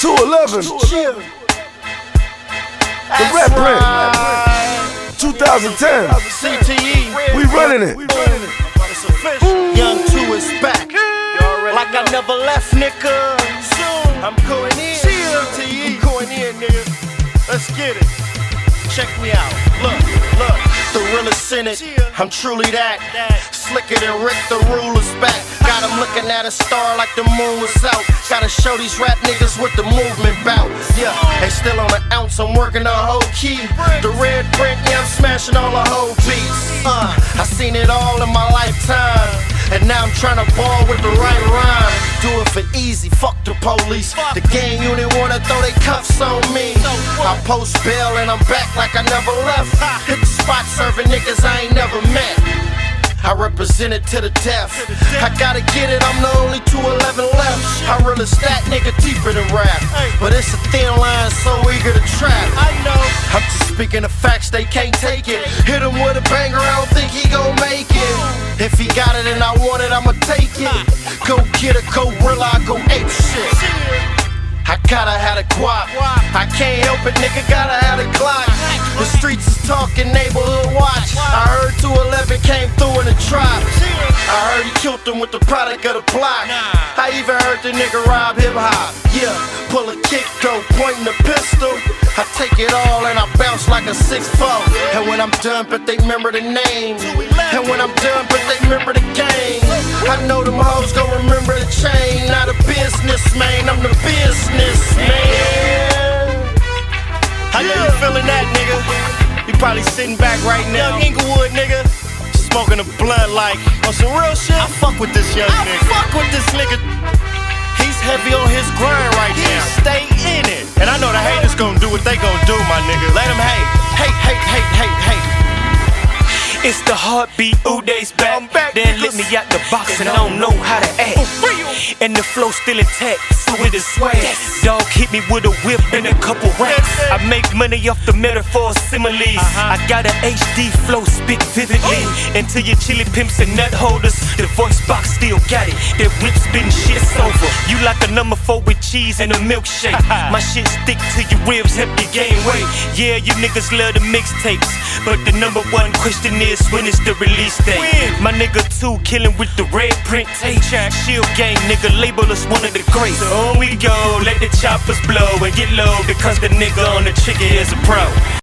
211. The Red Print. 2010. CTE. We running it. Young 2 is back. Like I never left, nigga. I'm going in. CTE. I'm going in, nigga. Let's get it. Check me out. Look, look. The realest in it. I'm truly that. Slicker than Rick, the ruler's back. Got him looking at a star like the moon was out. Gotta show these rap niggas what the movement bout. Yeah, they still on an ounce, I'm working the whole key. The red print, yeah, I'm smashing all the whole beats. Uh, I seen it all in my lifetime. And now I'm trying to ball with the right rhyme. Do it for easy, fuck the police. The gang unit wanna throw their cuffs on me. I post bail and I'm back like I never left. Hit the spot serving niggas I ain't never met. I represent it to the death. I gotta get it, I'm the only 211 left. I really stack nigga deeper than rap. But it's a thin line, so eager to trap. I know. I'm just speaking the facts, they can't take it. Hit him with a banger, I don't think he gon' make it. If he got it and I want it, I'ma take it. Go get a gorilla, I go ape shit. I gotta have a guap. I can't help it, nigga, gotta have a Glock. The streets is talking, neighborhood watch. I heard 211 came through in the trap. I heard he killed them with the product of the block. I even heard the nigga rob hip hop. Yeah, pull a kick though, pointing the pistol. I take it all and I bounce like a 6 4. And when I'm done, but they remember the name. And when I'm done, but they remember the game. I know them hoes gon' remember the chain. Not a businessman, I'm the businessman. That, nigga. You probably sitting back right now. Young Inglewood, nigga. Smoking a blunt like on some real shit. I fuck with this young I nigga. I fuck with this nigga. He's heavy on his grind right he now. Stay in it. And I know the haters gonna do what they gonna do, my nigga. Let them hate. Hate, hate, hate, hate, hate. It's the heartbeat, Uday's back. back then let me out the box and I don't know how to act. And the flow still intact, so it is swag. Dog hit me with a whip and a couple racks. I make money off the metaphor similes. I got an HD flow, spit vividly. Until your chili pimps and nut holders, the voice box still got it. That whip spitting shit's over. You like a number four with cheese and a milkshake. My shit stick to your ribs, help you gain weight. Yeah, you niggas love the mixtapes, but the number one question is when is the release date? My nigga two killing with the red print tape. Shield gang nigga label us one of the greats. So on we go, let the choppers blow and get low because the nigga on the trigger is a pro.